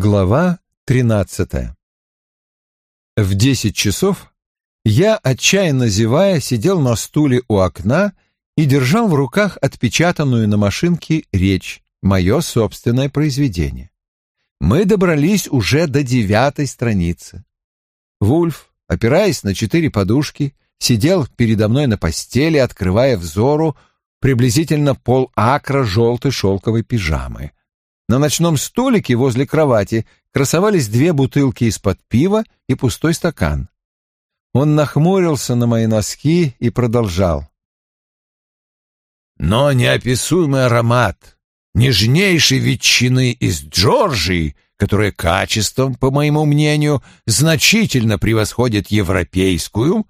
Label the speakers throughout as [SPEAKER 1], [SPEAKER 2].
[SPEAKER 1] Глава тринадцатая. В десять часов я, отчаянно зевая, сидел на стуле у окна и держал в руках отпечатанную на машинке речь, мое собственное произведение. Мы добрались уже до девятой страницы. Вульф, опираясь на четыре подушки, сидел передо мной на постели, открывая взору приблизительно пол акра желтой шелковой пижамы — на ночном столике возле кровати красовались две бутылки из-под пива и пустой стакан. Он нахмурился на мои носки и продолжал.
[SPEAKER 2] Но неописуемый аромат нежнейшей ветчины из Джорджии, которая качеством, по моему мнению, значительно превосходит европейскую,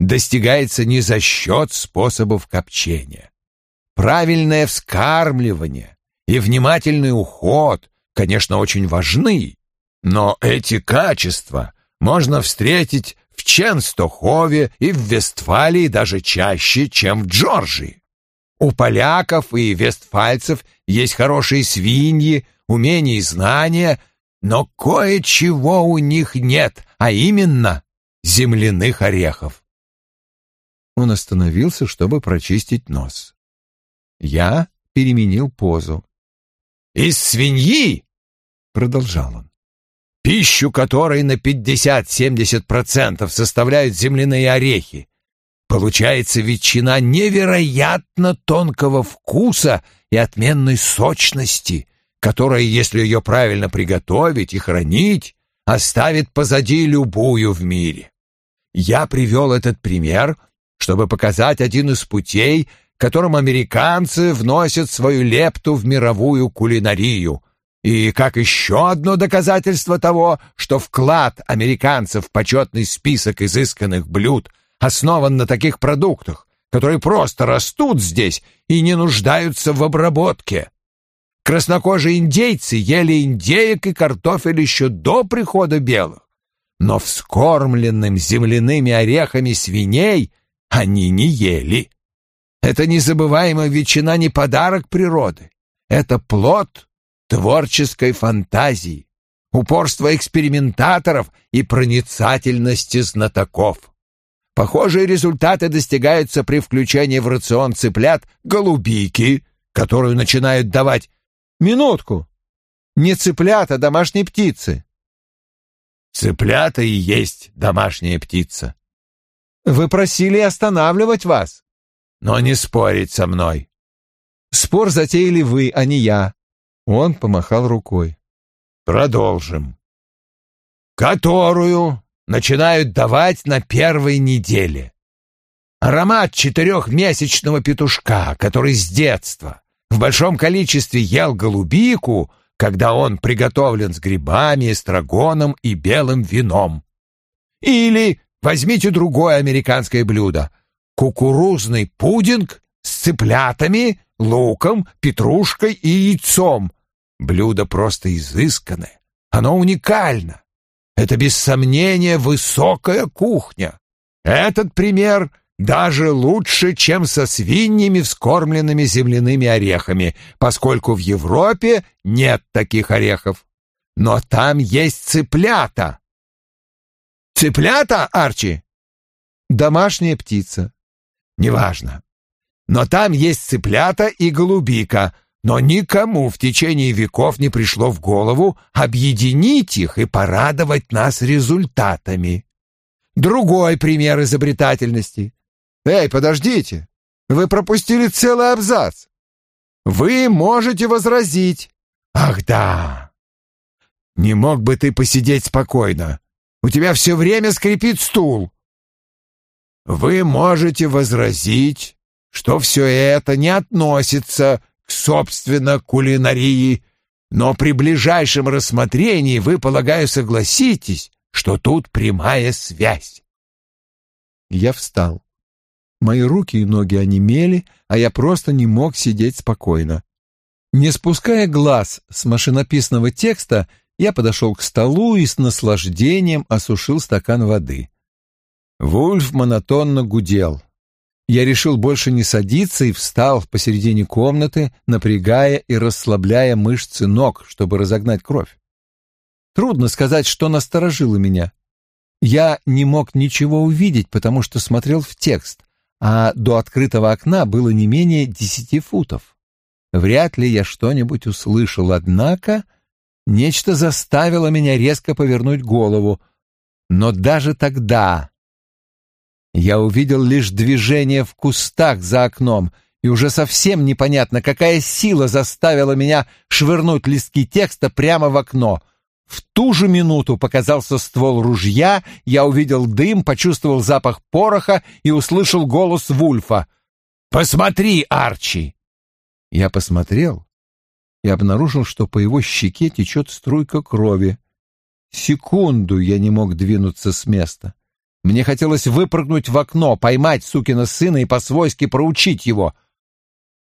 [SPEAKER 2] достигается не за счет способов копчения. Правильное вскармливание, и внимательный уход, конечно, очень важны, но эти качества можно встретить в Ченстохове и в Вестфалии даже чаще, чем в Джорджии. У поляков и вестфальцев есть хорошие свиньи, умения и знания, но кое-чего у них нет, а именно земляных орехов.
[SPEAKER 1] Он остановился, чтобы прочистить нос. Я переменил позу.
[SPEAKER 2] Из свиньи, продолжал он, пищу которой на 50-70% составляют земляные орехи, получается ветчина невероятно тонкого вкуса и отменной сочности, которая, если ее правильно приготовить и хранить, оставит позади любую в мире. Я привел этот пример, чтобы показать один из путей, которым американцы вносят свою лепту в мировую кулинарию. И как еще одно доказательство того, что вклад американцев в почетный список изысканных блюд основан на таких продуктах, которые просто растут здесь и не нуждаются в обработке. Краснокожие индейцы ели индеек и картофель еще до прихода белых, но вскормленным земляными орехами свиней они не ели. Это незабываемая ветчина не подарок природы. Это плод творческой фантазии, упорства экспериментаторов и проницательности знатоков. Похожие результаты достигаются при включении в рацион цыплят голубики, которую начинают давать «минутку». Не цыплят, а домашние птицы. Цыплята и есть домашняя птица. Вы просили останавливать вас но не спорить со мной. Спор затеяли вы, а не я. Он помахал рукой. Продолжим. Которую начинают давать на первой неделе. Аромат четырехмесячного петушка, который с детства в большом количестве ел голубику, когда он приготовлен с грибами, эстрагоном и белым вином. Или возьмите другое американское блюдо — кукурузный пудинг с цыплятами, луком, петрушкой и яйцом. Блюдо просто изысканное. Оно уникально. Это, без сомнения, высокая кухня. Этот пример даже лучше, чем со свиньями, вскормленными земляными орехами, поскольку в Европе нет таких орехов. Но там есть цыплята. Цыплята, Арчи? Домашняя птица. Неважно. Но там есть цыплята и голубика, но никому в течение веков не пришло в голову объединить их и порадовать нас результатами. Другой пример изобретательности. Эй, подождите, вы пропустили целый абзац. Вы можете возразить. Ах да. Не мог бы ты посидеть спокойно? У тебя все время скрипит стул. Вы можете возразить, что все это не относится к, собственно, кулинарии, но при ближайшем рассмотрении вы, полагаю, согласитесь, что тут прямая связь. Я встал. Мои руки и ноги онемели, а я просто не мог сидеть спокойно. Не спуская глаз с машинописного текста, я подошел к столу и с наслаждением осушил стакан воды. Вульф монотонно гудел. Я решил больше не садиться и встал посередине комнаты, напрягая и расслабляя мышцы ног, чтобы разогнать кровь.
[SPEAKER 1] Трудно сказать, что насторожило меня. Я не мог ничего увидеть, потому что смотрел в текст, а до открытого окна было не менее десяти футов. Вряд ли я что-нибудь услышал, однако нечто заставило меня резко повернуть голову. Но даже тогда я увидел лишь движение в кустах за окном, и уже совсем непонятно, какая сила заставила меня швырнуть листки текста прямо в окно. В ту же минуту показался ствол ружья, я увидел дым, почувствовал запах пороха и услышал голос Вульфа. «Посмотри, Арчи!» Я посмотрел и обнаружил, что по его щеке течет струйка крови. Секунду я не мог двинуться с места. Мне хотелось выпрыгнуть в окно, поймать сукина сына и по-свойски проучить его.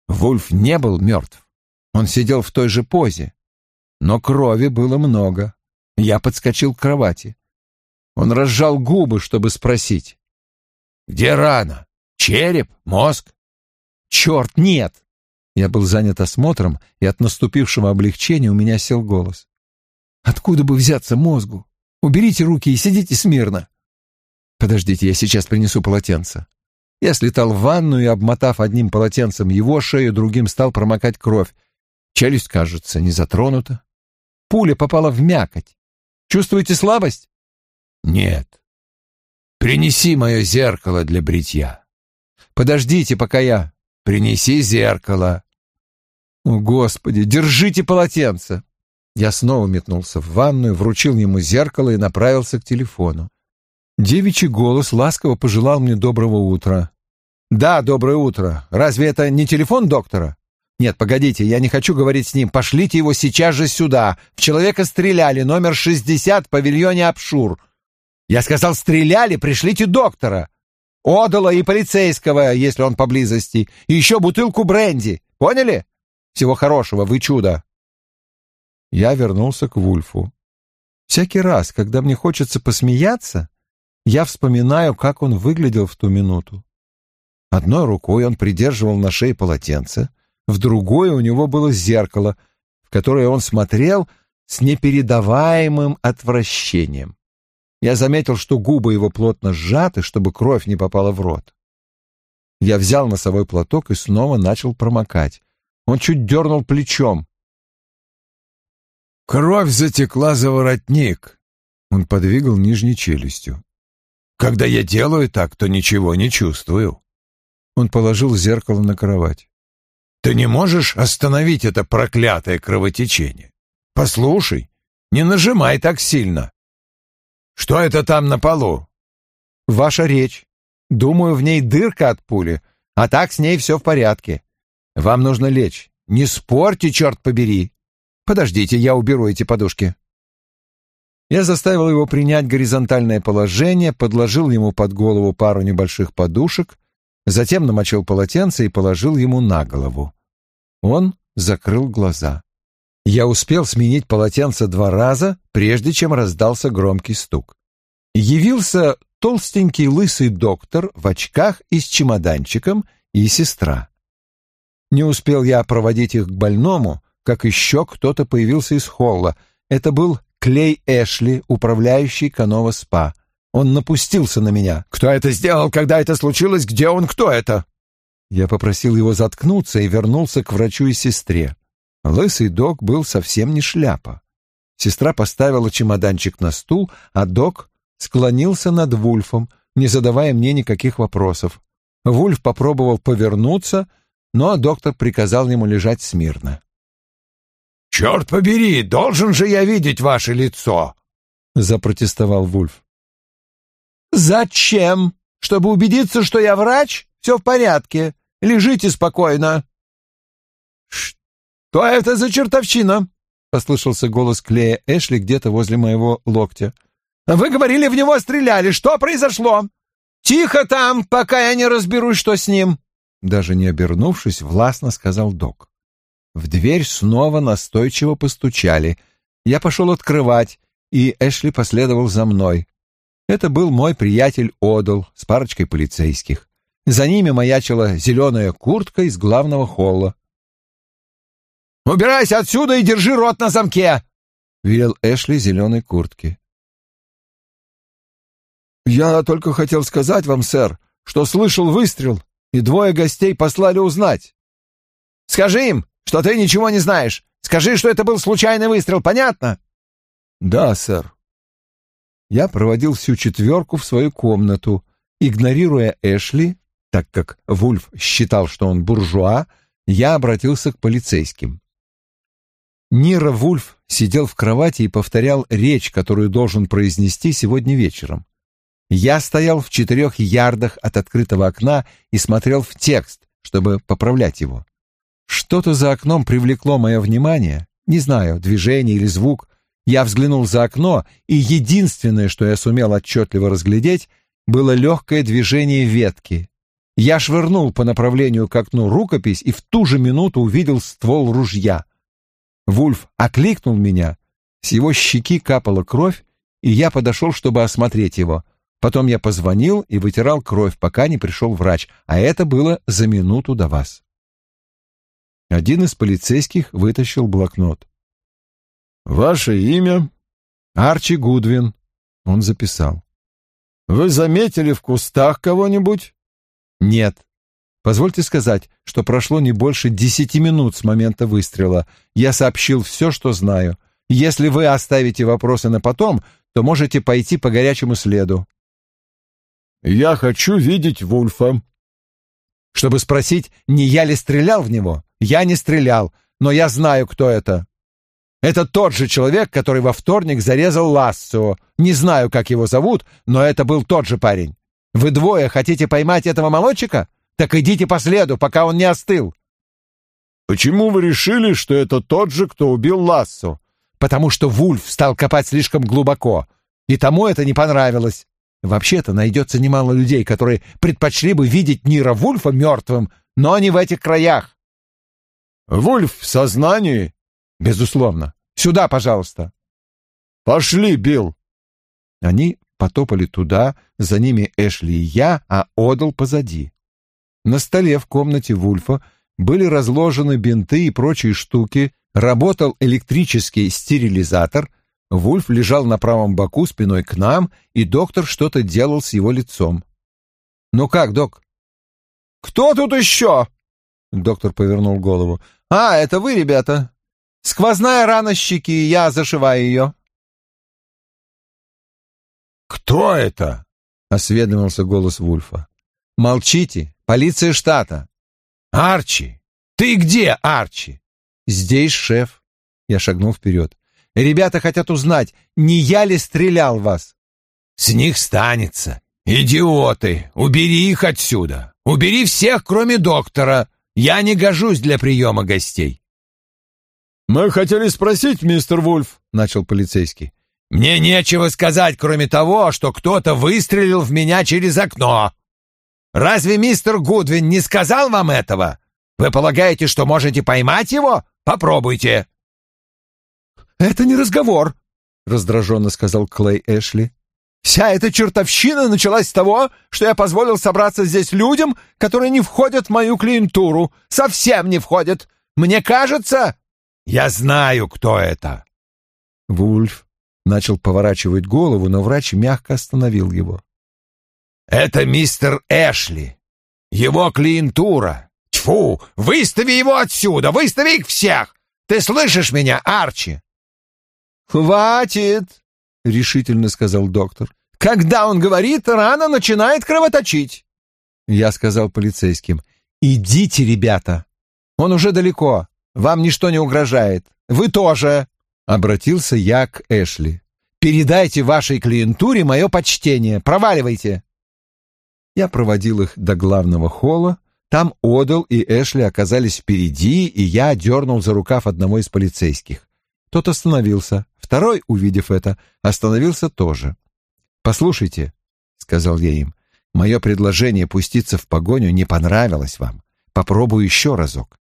[SPEAKER 1] Вульф не был мертв. Он сидел в той же позе. Но крови было много. Я подскочил к кровати. Он разжал губы, чтобы спросить. «Где рана? Череп? Мозг?» «Черт, нет!» Я был занят осмотром, и от наступившего облегчения у меня сел голос. «Откуда бы взяться мозгу? Уберите руки и сидите смирно!» «Подождите, я сейчас принесу полотенце». Я слетал в ванну и, обмотав одним полотенцем его шею, другим стал промокать кровь. Челюсть, кажется, не затронута. Пуля попала в мякоть. Чувствуете слабость?
[SPEAKER 2] Нет. Принеси мое зеркало для бритья.
[SPEAKER 1] Подождите, пока я...
[SPEAKER 2] Принеси зеркало.
[SPEAKER 1] О, Господи, держите полотенце. Я снова метнулся в ванную, вручил ему зеркало и направился к телефону. Девичий голос ласково пожелал мне доброго утра. «Да, доброе утро. Разве это не телефон доктора?» «Нет, погодите, я не хочу говорить с ним. Пошлите его сейчас же сюда. В человека стреляли, номер 60, павильоне Апшур». «Я сказал, стреляли, пришлите доктора. Одала и полицейского, если он поблизости. И еще бутылку бренди. Поняли? Всего хорошего, вы чудо». Я вернулся к Вульфу. Всякий раз, когда мне хочется посмеяться, я вспоминаю, как он выглядел в ту минуту. Одной рукой он придерживал на шее полотенце, в другой у него было зеркало, в которое он смотрел с непередаваемым отвращением. Я заметил, что губы его плотно сжаты, чтобы кровь не попала в рот. Я взял носовой платок и снова начал промокать. Он чуть дернул плечом.
[SPEAKER 2] «Кровь затекла за воротник», — он подвигал нижней челюстью. «Когда я делаю так, то ничего не чувствую».
[SPEAKER 1] Он положил зеркало на кровать.
[SPEAKER 2] «Ты не можешь остановить это проклятое кровотечение? Послушай, не нажимай так сильно. Что это там на полу?»
[SPEAKER 1] «Ваша речь. Думаю, в ней дырка от пули, а так с ней все в порядке. Вам нужно лечь. Не спорьте, черт побери. Подождите, я уберу эти подушки». Я заставил его принять горизонтальное положение, подложил ему под голову пару небольших подушек затем намочил полотенце и положил ему на голову. Он закрыл глаза. Я успел сменить полотенце два раза, прежде чем раздался громкий стук. Явился толстенький лысый доктор в очках и с чемоданчиком и сестра. Не успел я проводить их к больному, как еще кто-то появился из холла. Это был Клей Эшли, управляющий Канова СПА. Он напустился на меня. «Кто это сделал? Когда это случилось? Где он? Кто это?» Я попросил его заткнуться и вернулся к врачу и сестре. Лысый док был совсем не шляпа. Сестра поставила чемоданчик на стул, а док склонился над Вульфом, не задавая мне никаких вопросов. Вульф попробовал повернуться, но доктор приказал ему лежать смирно.
[SPEAKER 2] «Черт побери, должен же я видеть ваше лицо!» — запротестовал Вульф.
[SPEAKER 3] «Зачем? Чтобы убедиться, что я врач? Все в порядке. Лежите спокойно».
[SPEAKER 1] «Что это за чертовщина?» — послышался голос Клея Эшли где-то возле моего локтя.
[SPEAKER 3] «Вы говорили, в него стреляли. Что произошло?» «Тихо там, пока я не разберусь, что с ним!»
[SPEAKER 1] Даже не обернувшись, властно сказал док. В дверь снова настойчиво постучали. Я пошел открывать, и Эшли последовал за мной. Это был мой приятель Одал с парочкой полицейских. За ними маячила зеленая куртка из главного холла.
[SPEAKER 3] «Убирайся отсюда и держи рот на замке!»
[SPEAKER 1] — велел Эшли зеленой куртки.
[SPEAKER 3] «Я только хотел сказать вам, сэр, что слышал выстрел, и двое гостей послали узнать». «Скажи им, что ты ничего не знаешь. Скажи, что это был случайный выстрел, понятно?»
[SPEAKER 1] «Да, сэр». Я проводил всю четверку в свою комнату, игнорируя Эшли, так как Вульф считал, что он буржуа, я обратился к полицейским. Нира Вульф сидел в кровати и повторял речь, которую должен произнести сегодня вечером. Я стоял в четырех ярдах от открытого окна и смотрел в текст, чтобы поправлять его. Что-то за окном привлекло мое внимание, не знаю, движение или звук. Я взглянул за окно, и единственное, что я сумел отчетливо разглядеть, было легкое движение ветки. Я швырнул по направлению к окну рукопись и в ту же минуту увидел ствол ружья. Вульф окликнул меня, с его щеки капала кровь, и я подошел, чтобы осмотреть его. Потом я позвонил и вытирал кровь, пока не пришел врач, а это было за минуту до вас. Один из полицейских вытащил блокнот.
[SPEAKER 3] «Ваше имя?»
[SPEAKER 1] «Арчи Гудвин», — он записал.
[SPEAKER 3] «Вы заметили в кустах кого-нибудь?»
[SPEAKER 1] «Нет. Позвольте сказать, что прошло не больше десяти минут с момента выстрела. Я сообщил все, что знаю. Если вы оставите вопросы на потом, то можете пойти по горячему следу».
[SPEAKER 3] «Я хочу видеть Вульфа».
[SPEAKER 1] «Чтобы спросить, не я ли стрелял в него?» «Я не стрелял, но я знаю, кто это». Это тот же человек, который во вторник зарезал Лассо. Не знаю, как его зовут, но это был тот же парень. Вы двое хотите поймать этого молодчика? Так идите по следу, пока он не остыл.
[SPEAKER 3] Почему вы решили, что это тот же, кто убил Лассо?
[SPEAKER 1] Потому что Вульф стал копать слишком глубоко, и тому это не понравилось. Вообще-то найдется немало людей, которые предпочли бы видеть Нира Вульфа мертвым, но не в этих краях.
[SPEAKER 3] Вульф в сознании?
[SPEAKER 1] Безусловно. Сюда, пожалуйста.
[SPEAKER 3] Пошли, Билл.
[SPEAKER 1] Они потопали туда, за ними Эшли и я, а Одал позади. На столе в комнате Вульфа были разложены бинты и прочие штуки, работал электрический стерилизатор, Вульф лежал на правом боку спиной к нам, и доктор что-то делал с его лицом. «Ну как, док?»
[SPEAKER 3] «Кто тут еще?»
[SPEAKER 1] Доктор повернул голову.
[SPEAKER 3] «А, это вы, ребята? Сквозная рана щеки, я зашиваю ее».
[SPEAKER 2] «Кто это?»
[SPEAKER 1] — осведомился голос Вульфа. «Молчите, полиция штата».
[SPEAKER 2] «Арчи! Ты где, Арчи?»
[SPEAKER 1] «Здесь шеф». Я шагнул вперед. «Ребята хотят узнать, не я ли стрелял вас?»
[SPEAKER 2] «С них станется. Идиоты! Убери их отсюда! Убери всех, кроме доктора! Я не гожусь для приема гостей.
[SPEAKER 3] «Мы хотели спросить, мистер Вульф», — начал полицейский.
[SPEAKER 2] «Мне нечего сказать, кроме того, что кто-то выстрелил в меня через окно. Разве мистер Гудвин не сказал вам этого? Вы полагаете, что можете поймать его? Попробуйте».
[SPEAKER 3] «Это не разговор», — раздраженно сказал Клей Эшли. Вся эта чертовщина началась с того, что я позволил собраться здесь людям, которые не входят в мою клиентуру. Совсем не входят. Мне кажется...
[SPEAKER 2] Я знаю, кто это.
[SPEAKER 1] Вульф начал поворачивать голову, но врач мягко остановил его.
[SPEAKER 2] Это мистер Эшли. Его клиентура. Тьфу, выстави его отсюда, выстави их всех. Ты слышишь меня, Арчи?
[SPEAKER 3] Хватит, — решительно сказал доктор. «Когда он говорит, рана начинает кровоточить».
[SPEAKER 1] Я сказал полицейским. «Идите, ребята. Он уже далеко. Вам ничто не угрожает. Вы тоже». Обратился я к Эшли. «Передайте вашей клиентуре мое почтение. Проваливайте». Я проводил их до главного холла. Там Одал и Эшли оказались впереди, и я дернул за рукав одного из полицейских. Тот остановился. Второй, увидев это, остановился тоже. «Послушайте», — сказал я им, — «мое предложение пуститься в погоню не понравилось вам. Попробую еще разок.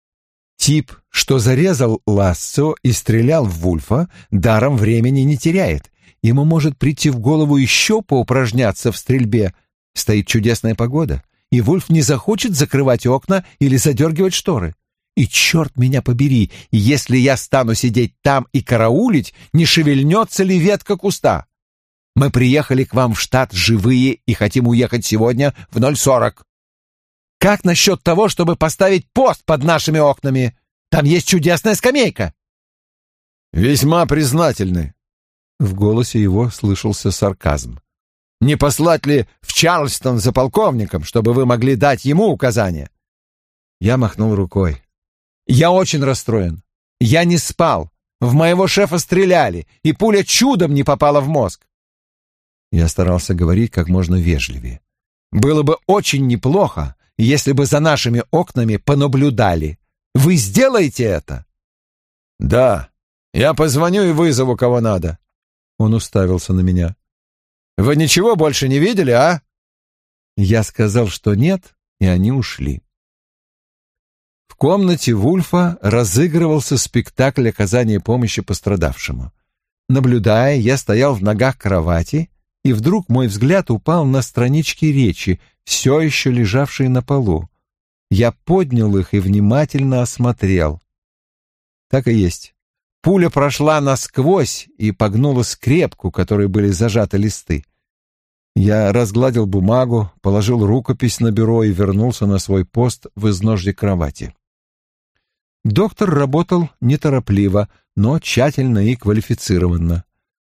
[SPEAKER 1] Тип, что зарезал Лассо и стрелял в Вульфа, даром времени не теряет. Ему может прийти в голову еще поупражняться в стрельбе. Стоит чудесная погода, и Вульф не захочет закрывать окна или задергивать шторы.
[SPEAKER 3] И черт меня побери, если я стану сидеть там и караулить, не шевельнется ли ветка куста? Мы приехали к вам в штат живые и хотим уехать сегодня в 0.40. Как насчет того, чтобы поставить пост под нашими окнами? Там есть чудесная скамейка.
[SPEAKER 1] Весьма признательны. В голосе его слышался сарказм. Не послать ли в Чарльстон за полковником, чтобы вы могли дать ему указания? Я махнул рукой. Я очень расстроен. Я не спал. В моего шефа стреляли, и пуля чудом не попала в мозг. Я старался говорить как можно вежливее. Было бы очень неплохо, если бы за нашими окнами понаблюдали. Вы сделаете это? Да, я позвоню и вызову кого надо. Он уставился на меня. Вы ничего больше не видели, а? Я сказал, что нет, и они ушли. Комнате Вульфа разыгрывался спектакль оказания помощи пострадавшему. Наблюдая, я стоял в ногах кровати, и вдруг мой взгляд упал на странички речи, все еще лежавшие на полу. Я поднял их и внимательно осмотрел. Так и есть. Пуля прошла насквозь и погнула скрепку, которой были зажаты листы. Я разгладил бумагу, положил рукопись на бюро и вернулся на свой пост в изножье кровати. Доктор работал неторопливо, но тщательно и квалифицированно.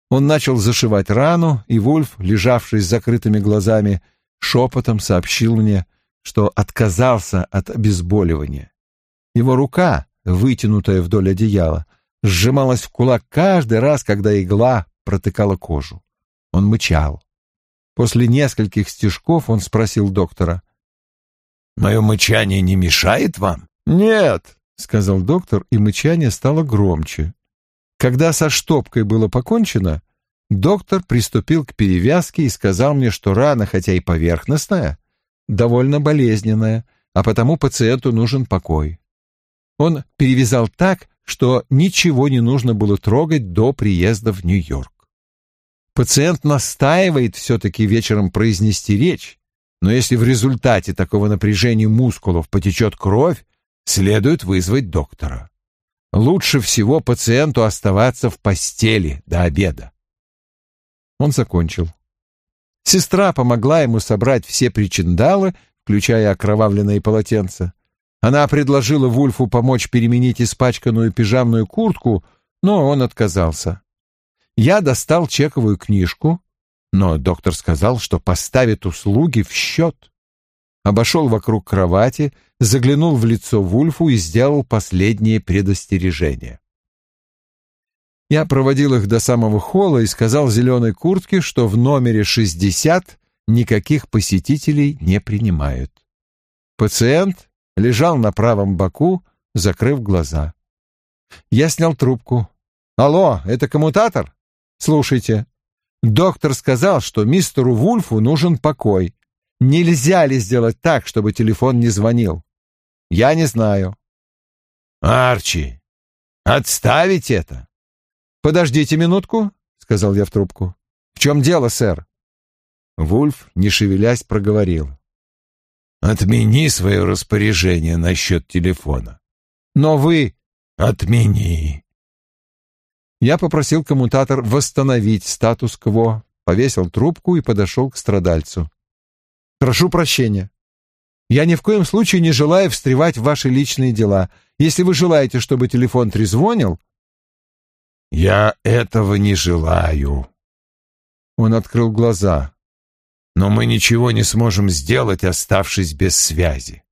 [SPEAKER 1] Он начал зашивать рану, и Вульф, лежавший с закрытыми глазами, шепотом сообщил мне, что отказался от обезболивания. Его рука, вытянутая вдоль одеяла, сжималась в кулак каждый раз, когда игла протыкала кожу. Он мычал. После нескольких стежков он спросил доктора.
[SPEAKER 2] «Мое мычание не мешает вам?»
[SPEAKER 1] «Нет», — сказал доктор, и мычание стало громче. Когда со штопкой было покончено, доктор приступил к перевязке и сказал мне, что рана, хотя и поверхностная, довольно болезненная, а потому пациенту нужен покой. Он перевязал так, что ничего не нужно было трогать до приезда в Нью-Йорк. Пациент настаивает все-таки вечером произнести речь, но если в результате такого напряжения мускулов потечет кровь, следует вызвать доктора лучше всего пациенту оставаться в постели до обеда. Он закончил. Сестра помогла ему собрать все причиндалы, включая окровавленные полотенца. Она предложила Вульфу помочь переменить испачканную пижамную куртку, но он отказался. Я достал чековую книжку, но доктор сказал, что поставит услуги в счет обошел вокруг кровати, заглянул в лицо Вульфу и сделал последнее предостережение. Я проводил их до самого холла и сказал зеленой куртке, что в номере 60 никаких посетителей не принимают. Пациент лежал на правом боку, закрыв глаза. Я снял трубку. «Алло, это коммутатор? Слушайте, доктор сказал, что мистеру Вульфу нужен покой. Нельзя ли сделать так, чтобы телефон не звонил? Я не знаю.
[SPEAKER 2] Арчи, отставить это.
[SPEAKER 1] Подождите минутку, сказал я в трубку. В чем дело, сэр? Вульф, не шевелясь, проговорил.
[SPEAKER 2] Отмени свое распоряжение насчет телефона.
[SPEAKER 1] Но вы...
[SPEAKER 2] Отмени.
[SPEAKER 1] Я попросил коммутатор восстановить статус-кво, повесил трубку и подошел к страдальцу. Прошу прощения. Я ни в коем случае не желаю встревать в ваши личные дела. Если вы желаете, чтобы телефон трезвонил...»
[SPEAKER 2] «Я этого не желаю».
[SPEAKER 1] Он открыл глаза.
[SPEAKER 2] «Но мы ничего не сможем сделать, оставшись без связи.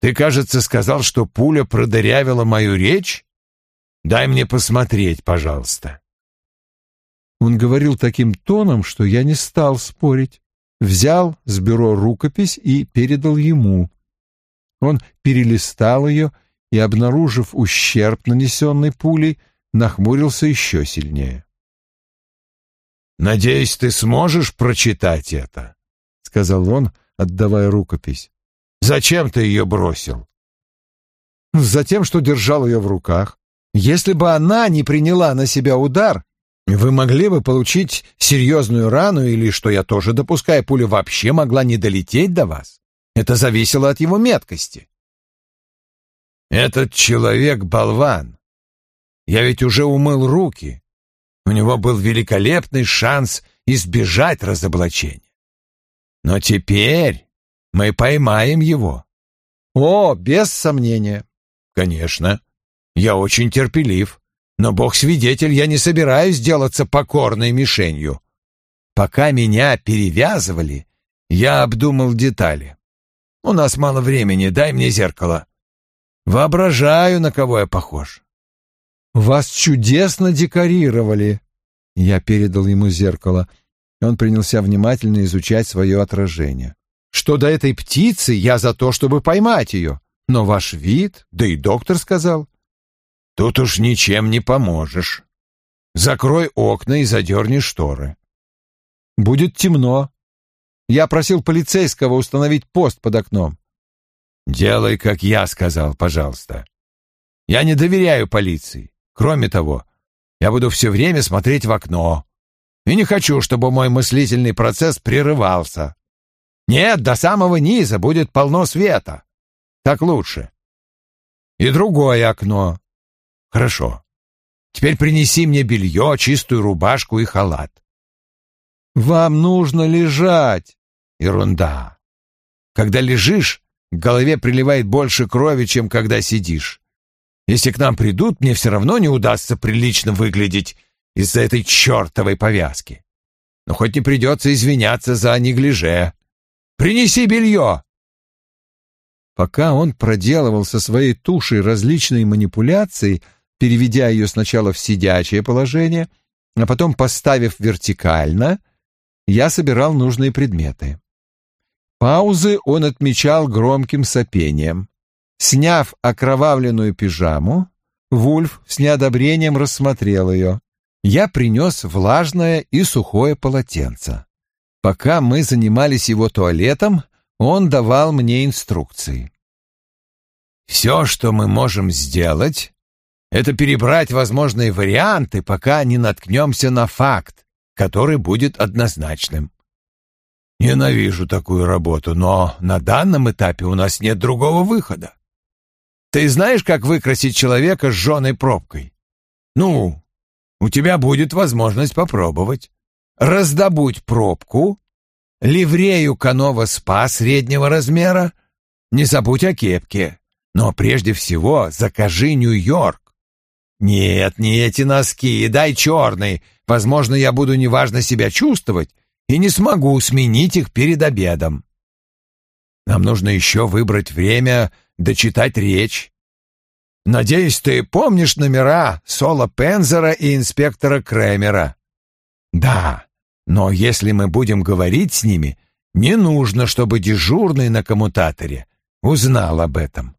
[SPEAKER 2] Ты, кажется, сказал, что пуля продырявила мою речь? Дай мне посмотреть, пожалуйста».
[SPEAKER 1] Он говорил таким тоном, что я не стал спорить взял с бюро рукопись и передал ему. Он перелистал ее и, обнаружив ущерб, нанесенный пулей, нахмурился еще сильнее.
[SPEAKER 2] «Надеюсь, ты сможешь прочитать это», — сказал он, отдавая рукопись. «Зачем ты ее бросил?»
[SPEAKER 1] «Затем, что держал ее в руках. Если бы она не приняла на себя удар, вы могли бы получить серьезную рану или, что я тоже допускаю, пуля вообще могла не долететь до вас. Это зависело от его меткости.
[SPEAKER 2] Этот человек — болван. Я ведь уже умыл руки. У него был великолепный шанс избежать разоблачения. Но теперь мы поймаем его.
[SPEAKER 3] О, без сомнения.
[SPEAKER 2] Конечно. Я очень терпелив. Но, бог свидетель, я не собираюсь делаться покорной мишенью. Пока меня перевязывали, я обдумал детали. У нас мало времени, дай мне зеркало. Воображаю, на кого я похож.
[SPEAKER 3] Вас чудесно декорировали. Я передал ему зеркало. Он принялся внимательно изучать свое отражение. Что до этой птицы, я за то, чтобы поймать ее. Но ваш вид, да и доктор сказал.
[SPEAKER 2] Тут уж ничем не поможешь. Закрой окна и задерни шторы.
[SPEAKER 3] Будет темно. Я просил полицейского установить пост под окном.
[SPEAKER 2] Делай, как я сказал, пожалуйста. Я не доверяю полиции. Кроме того, я буду все время смотреть в окно. И не хочу, чтобы мой мыслительный процесс прерывался. Нет, до самого низа будет полно света. Так лучше. И другое окно. Хорошо. Теперь принеси мне белье, чистую рубашку и халат.
[SPEAKER 3] Вам нужно лежать.
[SPEAKER 2] Ерунда. Когда лежишь, к голове приливает больше крови, чем когда сидишь. Если к нам придут, мне все равно не удастся прилично выглядеть из-за этой чертовой повязки. Но хоть не придется извиняться за неглиже. Принеси белье!»
[SPEAKER 3] Пока он проделывал со своей тушей различные манипуляции, переведя ее сначала в сидячее положение, а потом поставив вертикально, я собирал нужные предметы. Паузы он отмечал громким сопением. Сняв окровавленную пижаму, Вульф с неодобрением рассмотрел ее. Я принес влажное и сухое полотенце. Пока мы занимались его туалетом, он давал мне инструкции.
[SPEAKER 2] «Все, что мы можем сделать, это перебрать возможные варианты, пока не наткнемся на факт, который будет однозначным. Ненавижу такую работу, но на данном этапе у нас нет другого выхода. Ты знаешь, как выкрасить человека с жженой пробкой? Ну, у тебя будет возможность попробовать. Раздобудь пробку, ливрею Канова СПА среднего размера, не забудь о кепке, но прежде всего закажи Нью-Йорк. Нет, не эти носки, дай черный, возможно, я буду неважно себя чувствовать, и не смогу сменить их перед обедом. Нам нужно еще выбрать время дочитать речь. Надеюсь, ты помнишь номера Соло Пензера и инспектора Кремера? Да, но если мы будем говорить с ними, не нужно, чтобы дежурный на коммутаторе узнал об этом.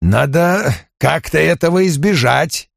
[SPEAKER 2] Надо как-то этого избежать.